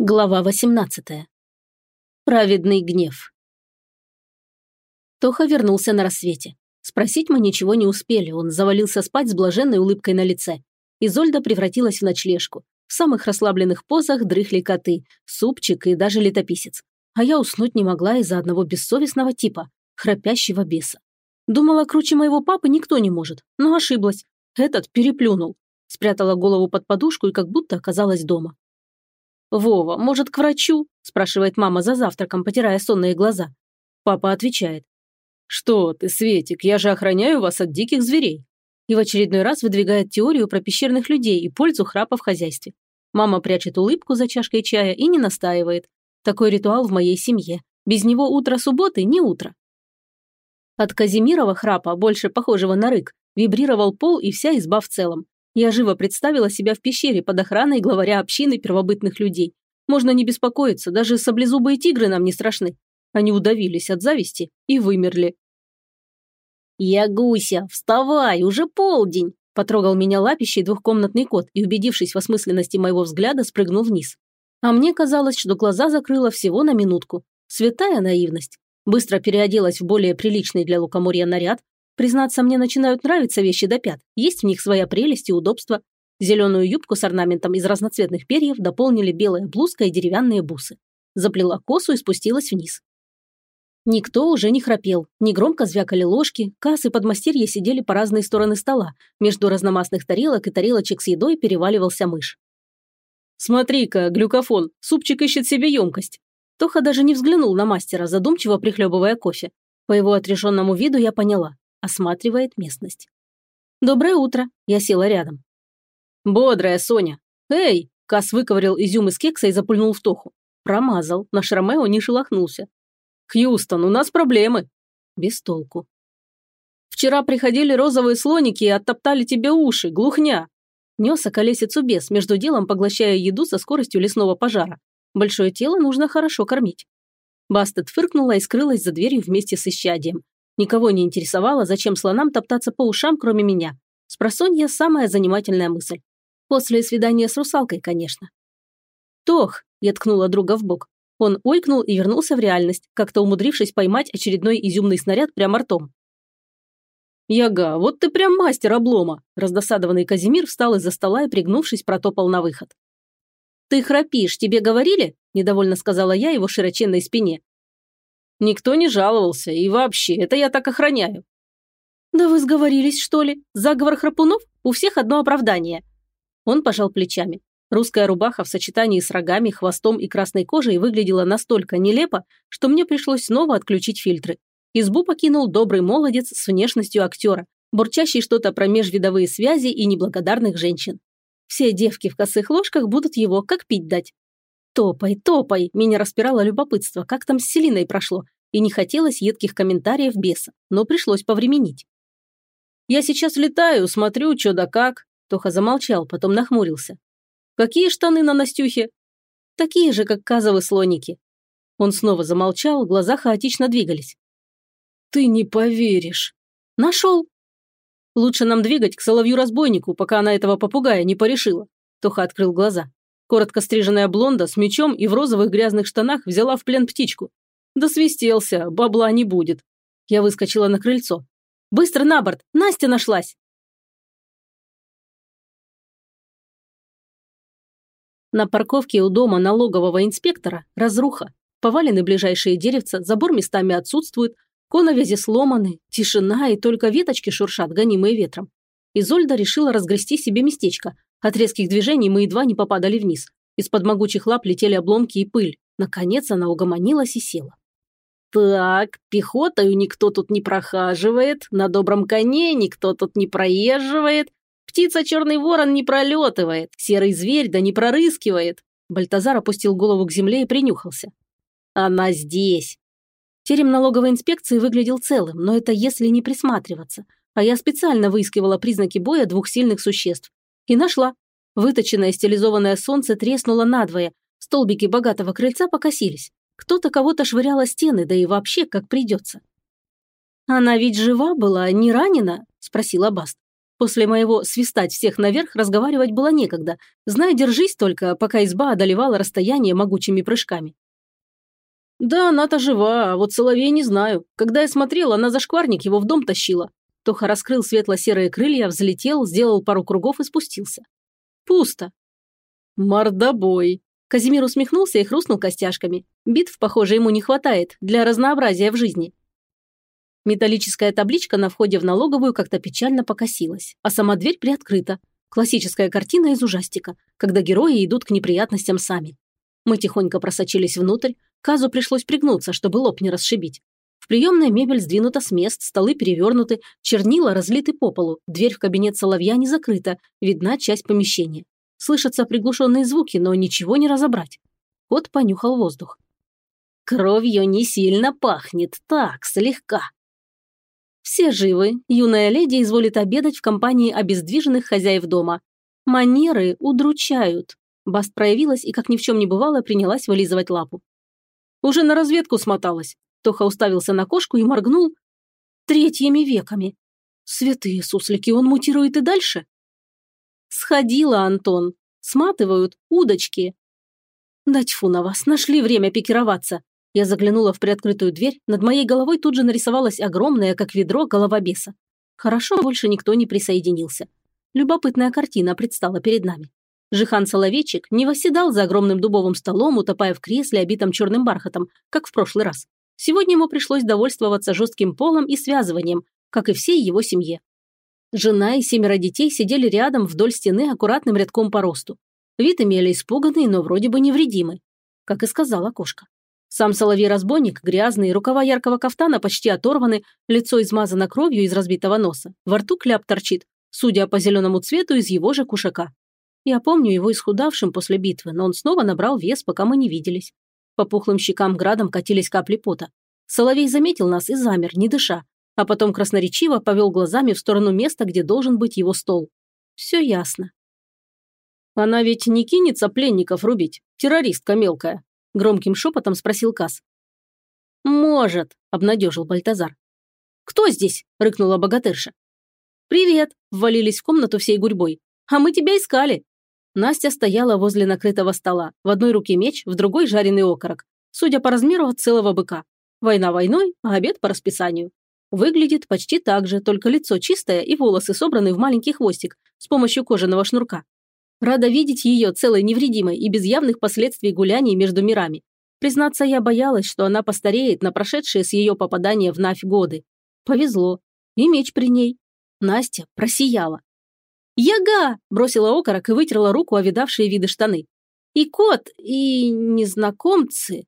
Глава 18. Праведный гнев. Тоха вернулся на рассвете. Спросить мы ничего не успели, он завалился спать с блаженной улыбкой на лице. Изольда превратилась в ночлежку. В самых расслабленных позах дрыхли коты, супчик и даже летописец. А я уснуть не могла из-за одного бессовестного типа, храпящего беса. Думала, круче моего папы никто не может, но ошиблась. Этот переплюнул. Спрятала голову под подушку и как будто оказалась дома. «Вова, может, к врачу?» – спрашивает мама за завтраком, потирая сонные глаза. Папа отвечает. «Что ты, Светик, я же охраняю вас от диких зверей». И в очередной раз выдвигает теорию про пещерных людей и пользу храпа в хозяйстве. Мама прячет улыбку за чашкой чая и не настаивает. Такой ритуал в моей семье. Без него утро субботы не утро. От Казимирова храпа, больше похожего на рык, вибрировал пол и вся изба в целом. Я живо представила себя в пещере под охраной главаря общины первобытных людей. Можно не беспокоиться, даже саблезубые тигры нам не страшны. Они удавились от зависти и вымерли. «Я Гуся, вставай, уже полдень!» Потрогал меня лапищей двухкомнатный кот и, убедившись в осмысленности моего взгляда, спрыгнул вниз. А мне казалось, что глаза закрыла всего на минутку. Святая наивность. Быстро переоделась в более приличный для лукоморья наряд, Признаться, мне начинают нравиться вещи до пят. Есть в них своя прелесть и удобство. Зеленую юбку с орнаментом из разноцветных перьев дополнили белая блузка и деревянные бусы. Заплела косу и спустилась вниз. Никто уже не храпел, негромко звякали ложки, кассы подмастерья сидели по разные стороны стола, между разномастных тарелок и тарелочек с едой переваливался мышь. «Смотри-ка, глюкофон, супчик ищет себе емкость». Тоха даже не взглянул на мастера, задумчиво прихлебывая кофе. По его отрешенному виду я поняла осматривает местность. «Доброе утро!» Я села рядом. «Бодрая, Соня!» «Эй!» Кас выковырял изюм из кекса и запульнул в тоху. Промазал, наш Ромео не шелохнулся. «Хьюстон, у нас проблемы!» Без толку. «Вчера приходили розовые слоники и оттоптали тебе уши, глухня!» Нес околесицу бес, между делом поглощая еду со скоростью лесного пожара. Большое тело нужно хорошо кормить. Бастет фыркнула и скрылась за дверью вместе с исчадием. Никого не интересовало, зачем слонам топтаться по ушам, кроме меня. Спросонья – самая занимательная мысль. После свидания с русалкой, конечно. «Тох!» – я ткнула друга в бок. Он ойкнул и вернулся в реальность, как-то умудрившись поймать очередной изюмный снаряд прямо ртом. «Яга, вот ты прям мастер облома!» Раздосадованный Казимир встал из-за стола и, пригнувшись, протопал на выход. «Ты храпишь, тебе говорили?» – недовольно сказала я его широченной спине. Никто не жаловался, и вообще, это я так охраняю». «Да вы сговорились, что ли? Заговор храпунов? У всех одно оправдание». Он пожал плечами. Русская рубаха в сочетании с рогами, хвостом и красной кожей выглядела настолько нелепо, что мне пришлось снова отключить фильтры. Избу покинул добрый молодец с внешностью актера, бурчащий что-то про межвидовые связи и неблагодарных женщин. Все девки в косых ложках будут его как пить дать. «Топай, топай!» Меня распирало любопытство, как там с Селиной прошло, и не хотелось едких комментариев беса, но пришлось повременить. «Я сейчас летаю, смотрю, что да как», Тоха замолчал, потом нахмурился. «Какие штаны на Настюхе?» «Такие же, как казовы слоники». Он снова замолчал, глаза хаотично двигались. «Ты не поверишь». «Нашел». «Лучше нам двигать к соловью-разбойнику, пока она этого попугая не порешила». Тоха открыл глаза. Коротко стриженная блонда с мечом и в розовых грязных штанах взяла в плен птичку. Да свистелся, бабла не будет. Я выскочила на крыльцо. «Быстро на борт! Настя нашлась!» На парковке у дома налогового инспектора разруха. Повалены ближайшие деревца, забор местами отсутствует, коновязи сломаны, тишина и только веточки шуршат, гонимые ветром. Изольда решила разгрести себе местечко, от резких движений мы едва не попадали вниз. Из-под могучих лап летели обломки и пыль. Наконец она угомонилась и села. «Так, пехотою никто тут не прохаживает, на добром коне никто тут не проезживает, птица черный ворон не пролетывает, серый зверь да не прорыскивает». Бальтазар опустил голову к земле и принюхался. «Она здесь!» Терем налоговой инспекции выглядел целым, но это если не присматриваться. А я специально выискивала признаки боя двух сильных существ. И нашла. Выточенное стилизованное солнце треснуло надвое, столбики богатого крыльца покосились. Кто-то кого-то швырял о стены, да и вообще как придется. «Она ведь жива была, не ранена?» – спросила Баст. После моего свистать всех наверх разговаривать было некогда. Знай, держись только, пока изба одолевала расстояние могучими прыжками. Да, она-то жива, а вот Соловей не знаю. Когда я смотрел, она за шкварник его в дом тащила. Тоха раскрыл светло-серые крылья, взлетел, сделал пару кругов и спустился. Пусто. Мордобой. Казимир усмехнулся и хрустнул костяшками. Битв, похоже, ему не хватает для разнообразия в жизни. Металлическая табличка на входе в налоговую как-то печально покосилась, а сама дверь приоткрыта. Классическая картина из ужастика, когда герои идут к неприятностям сами. Мы тихонько просочились внутрь, Казу пришлось пригнуться, чтобы лоб не расшибить. В приемной мебель сдвинута с мест, столы перевернуты, чернила разлиты по полу, дверь в кабинет соловья не закрыта, видна часть помещения. Слышатся приглушенные звуки, но ничего не разобрать. Кот понюхал воздух. Кровью не сильно пахнет, так, слегка. Все живы, юная леди изволит обедать в компании обездвиженных хозяев дома. Манеры удручают. Баст проявилась и, как ни в чем не бывало, принялась вылизывать лапу. Уже на разведку смоталась. Тоха уставился на кошку и моргнул третьими веками. Святые суслики, он мутирует и дальше? Сходила, Антон. Сматывают удочки. Да тьфу на вас, нашли время пикироваться. Я заглянула в приоткрытую дверь, над моей головой тут же нарисовалась огромная, как ведро, голова беса. Хорошо, больше никто не присоединился. Любопытная картина предстала перед нами. Жихан Соловейчик не восседал за огромным дубовым столом, утопая в кресле, обитом черным бархатом, как в прошлый раз. Сегодня ему пришлось довольствоваться жестким полом и связыванием, как и всей его семье. Жена и семеро детей сидели рядом вдоль стены аккуратным рядком по росту. Вид имели испуганный, но вроде бы невредимый. Как и сказала кошка. Сам соловей-разбойник, грязный, рукава яркого кафтана почти оторваны, лицо измазано кровью из разбитого носа, во рту кляп торчит, судя по зеленому цвету из его же кушака. Я помню его исхудавшим после битвы, но он снова набрал вес, пока мы не виделись. По пухлым щекам градом катились капли пота. Соловей заметил нас и замер, не дыша, а потом красноречиво повел глазами в сторону места, где должен быть его стол. Все ясно. «Она ведь не кинется пленников рубить, террористка мелкая», громким шепотом спросил Кас. «Может», – обнадежил Бальтазар. «Кто здесь?» – рыкнула богатырша. «Привет!» – ввалились в комнату всей гурьбой. «А мы тебя искали!» Настя стояла возле накрытого стола. В одной руке меч, в другой жареный окорок. Судя по размеру, от целого быка. Война войной, а обед по расписанию. Выглядит почти так же, только лицо чистое и волосы собраны в маленький хвостик с помощью кожаного шнурка. Рада видеть ее целой невредимой и без явных последствий гуляний между мирами. Признаться, я боялась, что она постареет на прошедшие с ее попадания в Навь годы. Повезло. И меч при ней. Настя просияла. «Яга!» – бросила окорок и вытерла руку о видавшие виды штаны. «И кот, и незнакомцы!»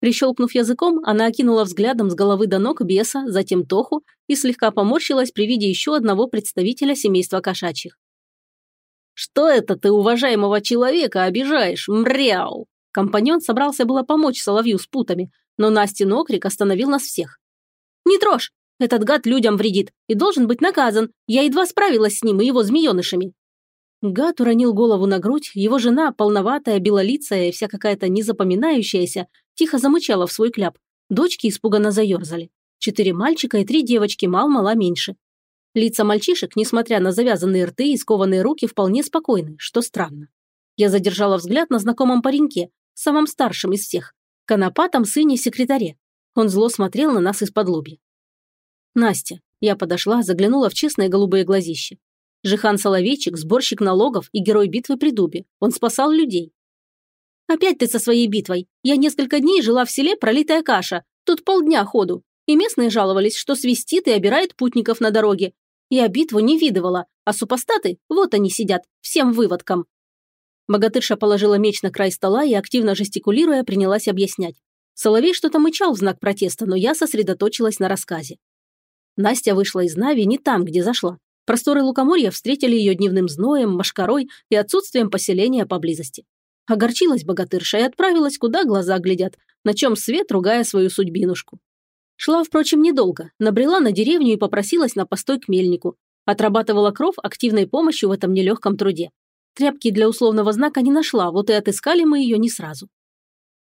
Прищелкнув языком, она окинула взглядом с головы до ног беса, затем Тоху и слегка поморщилась при виде еще одного представителя семейства кошачьих. «Что это ты уважаемого человека обижаешь, мряу?» Компаньон собрался было помочь Соловью с путами, но Настин окрик остановил нас всех. «Не трожь! Этот гад людям вредит и должен быть наказан. Я едва справилась с ним и его змеенышами». Гад уронил голову на грудь, его жена, полноватая, белолицая и вся какая-то незапоминающаяся, тихо замычала в свой кляп. Дочки испуганно заерзали. Четыре мальчика и три девочки, мал-мала меньше. Лица мальчишек, несмотря на завязанные рты и скованные руки, вполне спокойны, что странно. Я задержала взгляд на знакомом пареньке, самом старшем из всех, конопатом сыне-секретаре. Он зло смотрел на нас из-под лобья. Настя. Я подошла, заглянула в честные голубые глазища. Жихан Соловейчик, сборщик налогов и герой битвы при Дубе. Он спасал людей. «Опять ты со своей битвой. Я несколько дней жила в селе пролитая каша. Тут полдня ходу. И местные жаловались, что свистит и обирает путников на дороге. Я битву не видывала, а супостаты, вот они сидят, всем выводкам». Богатырша положила меч на край стола и, активно жестикулируя, принялась объяснять. Соловей что-то мычал в знак протеста, но я сосредоточилась на рассказе. Настя вышла из Нави не там, где зашла. Просторы лукоморья встретили ее дневным зноем, машкарой и отсутствием поселения поблизости. Огорчилась богатырша и отправилась, куда глаза глядят, на чем свет, ругая свою судьбинушку. Шла, впрочем, недолго, набрела на деревню и попросилась на постой к мельнику. Отрабатывала кров активной помощью в этом нелегком труде. Тряпки для условного знака не нашла, вот и отыскали мы ее не сразу.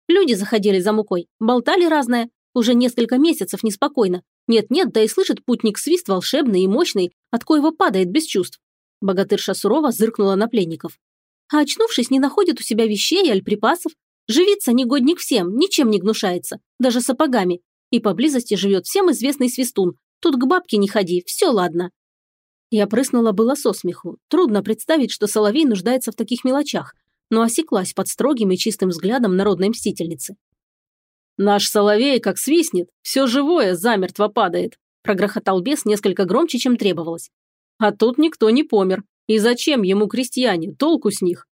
Люди заходили за мукой, болтали разное, уже несколько месяцев неспокойно, Нет-нет, да и слышит путник свист волшебный и мощный, от коего падает без чувств. Богатырша сурово зыркнула на пленников. А очнувшись, не находит у себя вещей, аль припасов. Живится негодник всем, ничем не гнушается, даже сапогами. И поблизости живет всем известный свистун. Тут к бабке не ходи, все ладно. Я прыснула было со смеху. Трудно представить, что Соловей нуждается в таких мелочах, но осеклась под строгим и чистым взглядом народной мстительницы. «Наш Соловей, как свистнет, все живое замертво падает», прогрохотал бес несколько громче, чем требовалось. «А тут никто не помер. И зачем ему крестьяне? Толку с них?»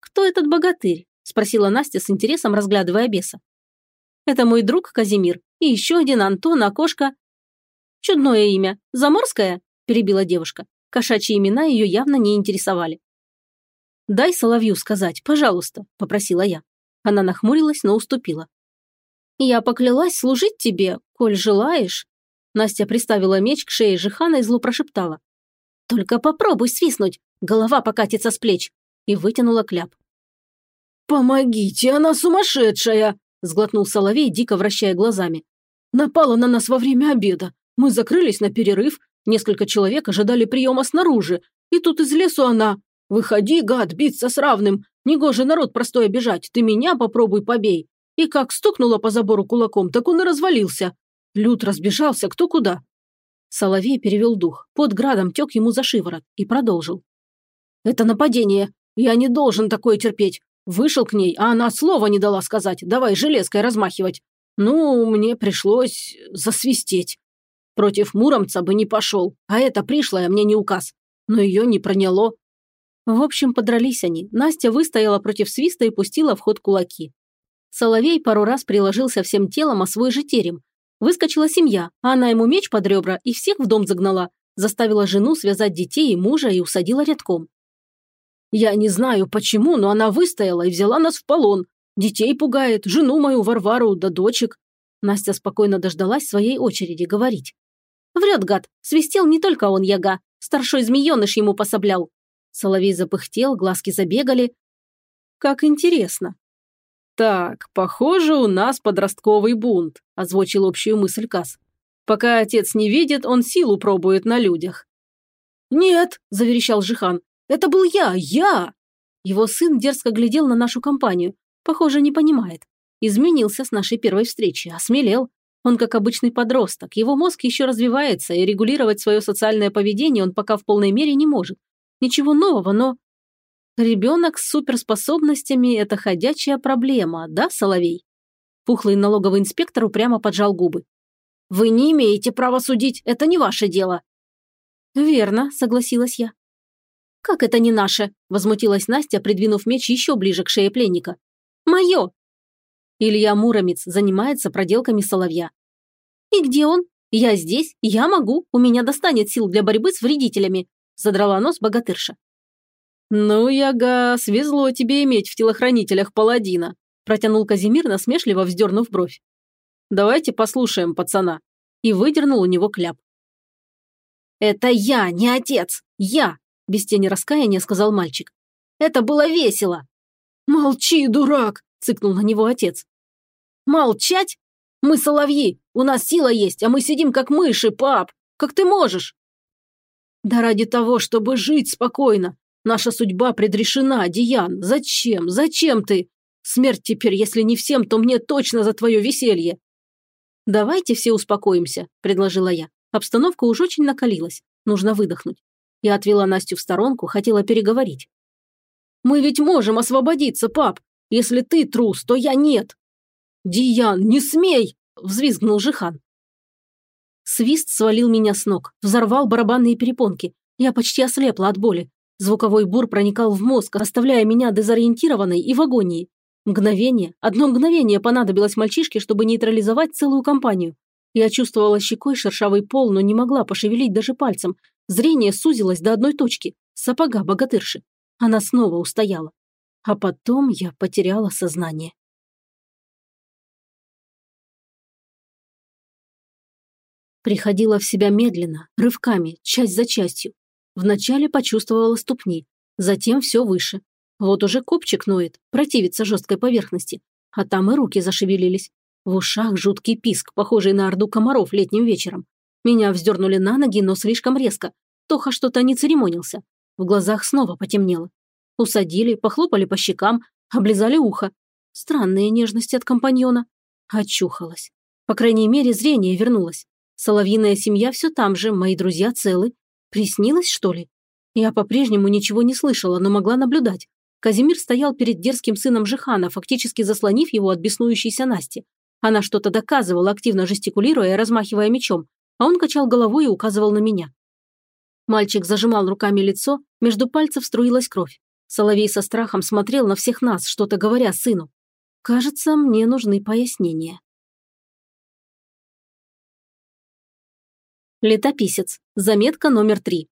«Кто этот богатырь?» спросила Настя с интересом, разглядывая беса. «Это мой друг Казимир и еще один Антон, окошко...» «Чудное имя. Заморское?» перебила девушка. Кошачьи имена ее явно не интересовали. «Дай Соловью сказать, пожалуйста», – попросила я. Она нахмурилась, но уступила. «Я поклялась служить тебе, коль желаешь». Настя приставила меч к шее Жихана и зло прошептала. «Только попробуй свистнуть, голова покатится с плеч», и вытянула кляп. «Помогите, она сумасшедшая!» – сглотнул Соловей, дико вращая глазами. «Напала на нас во время обеда. Мы закрылись на перерыв, Несколько человек ожидали приема снаружи, и тут из лесу она. «Выходи, гад, биться с равным! Негоже народ простой обижать, ты меня попробуй побей!» И как стукнула по забору кулаком, так он и развалился. Люд разбежался кто куда. Соловей перевел дух, под градом тек ему за шиворот и продолжил. «Это нападение. Я не должен такое терпеть. Вышел к ней, а она слова не дала сказать. Давай железкой размахивать. Ну, мне пришлось засвистеть. Против Муромца бы не пошел, а это пришлое мне не указ. Но ее не проняло. В общем, подрались они. Настя выстояла против свиста и пустила в ход кулаки. Соловей пару раз приложился всем телом о свой же терем. Выскочила семья, а она ему меч под ребра и всех в дом загнала. Заставила жену связать детей и мужа и усадила рядком. «Я не знаю, почему, но она выстояла и взяла нас в полон. Детей пугает, жену мою Варвару да дочек». Настя спокойно дождалась своей очереди говорить. Врет гад, свистел не только он яга, старшой змееныш ему пособлял. Соловей запыхтел, глазки забегали. Как интересно. «Так, похоже, у нас подростковый бунт», – озвучил общую мысль Кас. «Пока отец не видит, он силу пробует на людях». «Нет», – заверещал Жихан, – «это был я, я!» Его сын дерзко глядел на нашу компанию. Похоже, не понимает. Изменился с нашей первой встречи, осмелел. Он как обычный подросток, его мозг еще развивается, и регулировать свое социальное поведение он пока в полной мере не может. Ничего нового, но... Ребенок с суперспособностями – это ходячая проблема, да, Соловей? Пухлый налоговый инспектор упрямо поджал губы. «Вы не имеете права судить, это не ваше дело». «Верно», – согласилась я. «Как это не наше?» – возмутилась Настя, придвинув меч еще ближе к шее пленника. «Мое! Илья Муромец занимается проделками соловья. «И где он? Я здесь, я могу, у меня достанет сил для борьбы с вредителями», задрала нос богатырша. «Ну, Яга, свезло тебе иметь в телохранителях паладина», протянул Казимир, насмешливо вздернув бровь. «Давайте послушаем пацана». И выдернул у него кляп. «Это я, не отец! Я!» – без тени раскаяния сказал мальчик. «Это было весело!» «Молчи, дурак!» – цыкнул на него отец. Молчать? Мы соловьи, у нас сила есть, а мы сидим как мыши, пап. Как ты можешь? Да ради того, чтобы жить спокойно. Наша судьба предрешена, Диан. Зачем? Зачем ты? Смерть теперь, если не всем, то мне точно за твое веселье. Давайте все успокоимся, предложила я. Обстановка уж очень накалилась. Нужно выдохнуть. Я отвела Настю в сторонку, хотела переговорить. «Мы ведь можем освободиться, пап. Если ты трус, то я нет. «Диян, не смей!» – взвизгнул Жихан. Свист свалил меня с ног, взорвал барабанные перепонки. Я почти ослепла от боли. Звуковой бур проникал в мозг, оставляя меня дезориентированной и в агонии. Мгновение, одно мгновение понадобилось мальчишке, чтобы нейтрализовать целую компанию. Я чувствовала щекой шершавый пол, но не могла пошевелить даже пальцем. Зрение сузилось до одной точки – сапога богатырши. Она снова устояла. А потом я потеряла сознание. Приходила в себя медленно, рывками, часть за частью. Вначале почувствовала ступни, затем все выше. Вот уже копчик ноет, противится жесткой поверхности. А там и руки зашевелились. В ушах жуткий писк, похожий на орду комаров летним вечером. Меня вздернули на ноги, но слишком резко. Тоха что-то не церемонился. В глазах снова потемнело. Усадили, похлопали по щекам, облизали ухо. Странные нежности от компаньона. Очухалась. По крайней мере, зрение вернулось. Соловьиная семья все там же, мои друзья целы. Приснилось, что ли? Я по-прежнему ничего не слышала, но могла наблюдать. Казимир стоял перед дерзким сыном Жихана, фактически заслонив его от беснующейся Насти. Она что-то доказывала, активно жестикулируя и размахивая мечом, а он качал головой и указывал на меня. Мальчик зажимал руками лицо, между пальцев струилась кровь. Соловей со страхом смотрел на всех нас, что-то говоря сыну. Кажется, мне нужны пояснения. Летописец. Заметка номер три.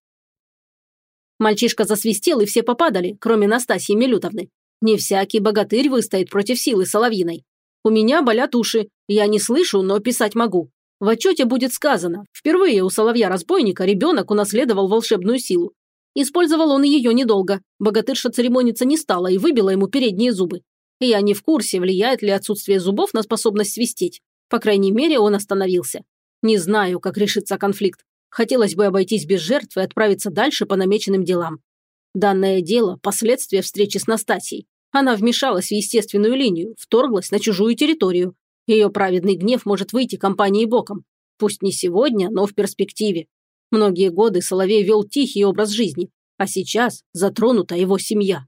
Мальчишка засвистел, и все попадали, кроме Настасьи Милютовны. Не всякий богатырь выстоит против силы Соловьиной. У меня болят уши, я не слышу, но писать могу. В отчете будет сказано, впервые у Соловья-разбойника ребенок унаследовал волшебную силу. Использовал он ее недолго. Богатырша церемониться не стала и выбила ему передние зубы. Я не в курсе, влияет ли отсутствие зубов на способность свистеть. По крайней мере, он остановился. Не знаю, как решится конфликт. Хотелось бы обойтись без жертв и отправиться дальше по намеченным делам. Данное дело – последствия встречи с Настасьей. Она вмешалась в естественную линию, вторглась на чужую территорию. Ее праведный гнев может выйти компанией боком. Пусть не сегодня, но в перспективе. Многие годы Соловей вел тихий образ жизни, а сейчас затронута его семья.